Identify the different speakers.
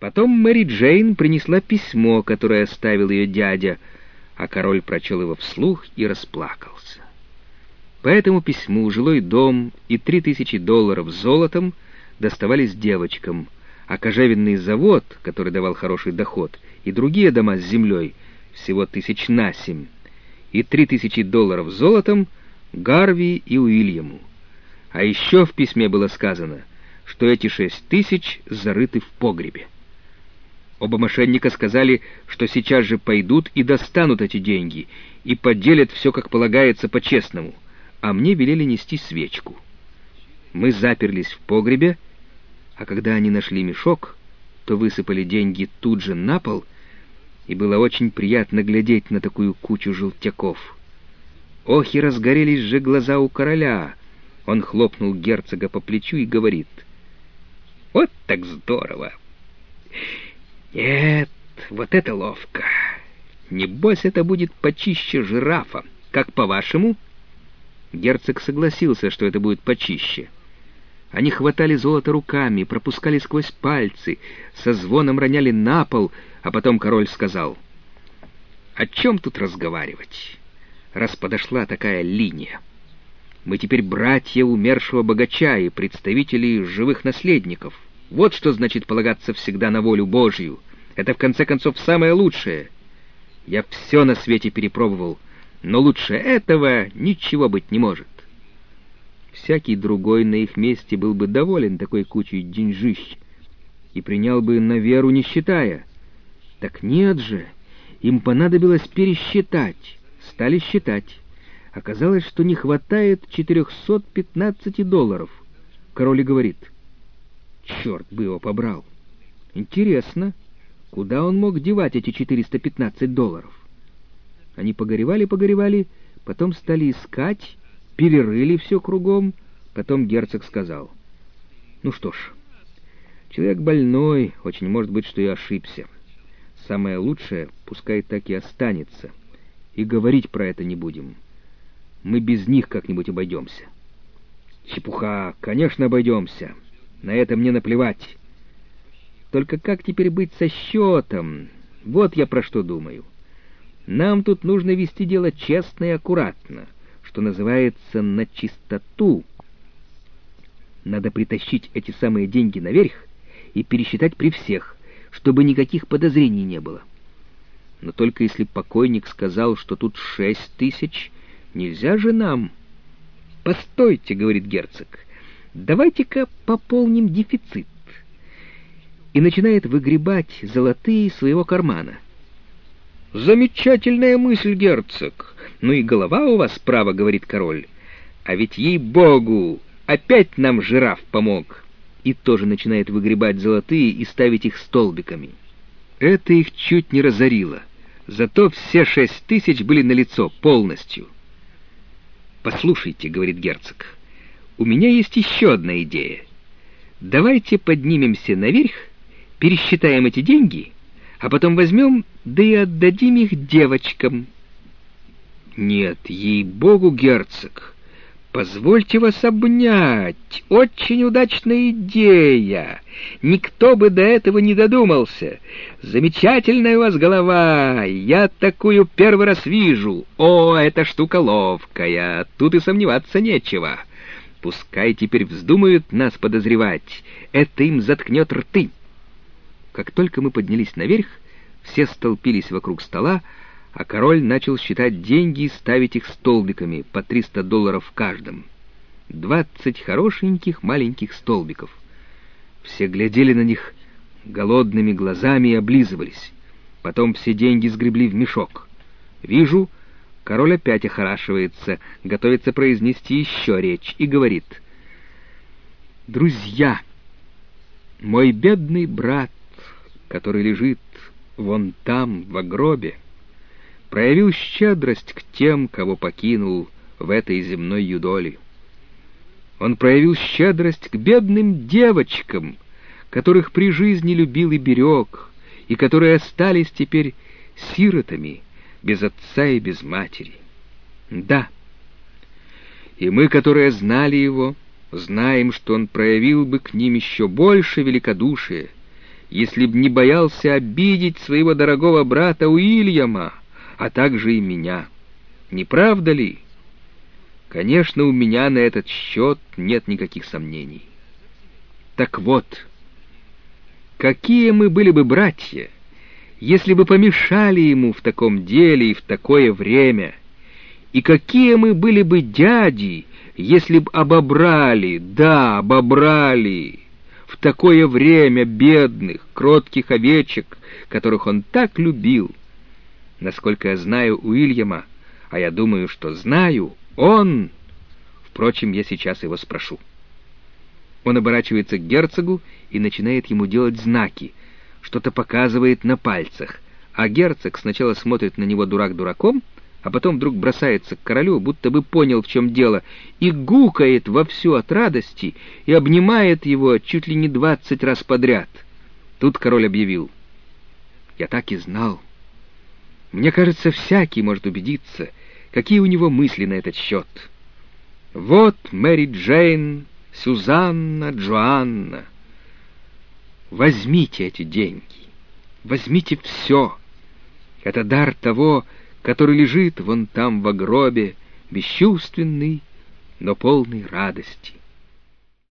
Speaker 1: Потом Мэри Джейн принесла письмо, которое оставил ее дядя, а король прочел его вслух и расплакался. По этому письму жилой дом и три тысячи долларов золотом доставались девочкам, а кожевенный завод, который давал хороший доход, и другие дома с землей, всего тысяч на семь, и три тысячи долларов золотом Гарви и Уильяму. А еще в письме было сказано, что эти шесть тысяч зарыты в погребе. Оба мошенника сказали, что сейчас же пойдут и достанут эти деньги, и поделят все, как полагается, по-честному, а мне велели нести свечку. Мы заперлись в погребе, а когда они нашли мешок, то высыпали деньги тут же на пол, и было очень приятно глядеть на такую кучу желтяков. Ох, и разгорелись же глаза у короля! Он хлопнул герцога по плечу и говорит, «Вот так здорово!» Нет, вот это ловко. Небось, это будет почище жирафа. Как по-вашему? Герцог согласился, что это будет почище. Они хватали золото руками, пропускали сквозь пальцы, со звоном роняли на пол, а потом король сказал, «О чем тут разговаривать, раз подошла такая линия? Мы теперь братья умершего богача и представители живых наследников». Вот что значит полагаться всегда на волю Божью. Это, в конце концов, самое лучшее. Я все на свете перепробовал, но лучше этого ничего быть не может. Всякий другой на их месте был бы доволен такой кучей деньжищ и принял бы на веру, не считая. Так нет же, им понадобилось пересчитать. Стали считать. Оказалось, что не хватает 415 долларов. Король говорит — Черт бы его побрал. Интересно, куда он мог девать эти 415 долларов? Они погоревали-погоревали, потом стали искать, перерыли все кругом, потом герцог сказал. Ну что ж, человек больной, очень может быть, что и ошибся. Самое лучшее, пускай так и останется, и говорить про это не будем. Мы без них как-нибудь обойдемся. Чепуха, конечно, обойдемся. На это мне наплевать. Только как теперь быть со счетом? Вот я про что думаю. Нам тут нужно вести дело честно и аккуратно, что называется, на чистоту. Надо притащить эти самые деньги наверх и пересчитать при всех, чтобы никаких подозрений не было. Но только если покойник сказал, что тут шесть тысяч, нельзя же нам... «Постойте», — говорит герцог, — давайте-ка пополним дефицит. И начинает выгребать золотые своего кармана. Замечательная мысль, герцог. Ну и голова у вас справа, говорит король. А ведь ей-богу, опять нам жираф помог. И тоже начинает выгребать золотые и ставить их столбиками. Это их чуть не разорило. Зато все шесть тысяч были налицо полностью. «Послушайте», — говорит герцог, — у меня есть еще одна идея. Давайте поднимемся наверх, пересчитаем эти деньги, а потом возьмем, да и отдадим их девочкам. Нет, ей-богу, герцог, позвольте вас обнять. Очень удачная идея. Никто бы до этого не додумался. Замечательная у вас голова. Я такую первый раз вижу. О, эта штука ловкая. Тут и сомневаться нечего. Пускай теперь вздумают нас подозревать. Это им заткнет рты. Как только мы поднялись наверх, все столпились вокруг стола, а король начал считать деньги и ставить их столбиками, по 300 долларов в каждом. Двадцать хорошеньких маленьких столбиков. Все глядели на них голодными глазами и облизывались. Потом все деньги сгребли в мешок. Вижу, Король опять охорашивается, готовится произнести еще речь и говорит. «Друзья, мой бедный брат, который лежит вон там, в гробе, проявил щедрость к тем, кого покинул в этой земной юдоли. Он проявил щедрость к бедным девочкам, которых при жизни любил и берег, и которые остались теперь сиротами» без отца и без матери. Да. И мы, которые знали его, знаем, что он проявил бы к ним еще больше великодушия, если б не боялся обидеть своего дорогого брата Уильяма, а также и меня. Не правда ли? Конечно, у меня на этот счет нет никаких сомнений. Так вот, какие мы были бы братья, если бы помешали ему в таком деле и в такое время, и какие мы были бы дяди, если б обобрали, да, обобрали в такое время бедных, кротких овечек, которых он так любил. Насколько я знаю Уильяма, а я думаю, что знаю, он... Впрочем, я сейчас его спрошу. Он оборачивается к герцогу и начинает ему делать знаки, что-то показывает на пальцах, а герцог сначала смотрит на него дурак дураком, а потом вдруг бросается к королю, будто бы понял, в чем дело, и гукает вовсю от радости и обнимает его чуть ли не двадцать раз подряд. Тут король объявил. «Я так и знал. Мне кажется, всякий может убедиться, какие у него мысли на этот счет. Вот Мэри Джейн, Сюзанна, Джоанна. Возьмите эти деньги, возьмите все. Это дар того, который лежит вон там в гробе, бесчувственный, но полный радости.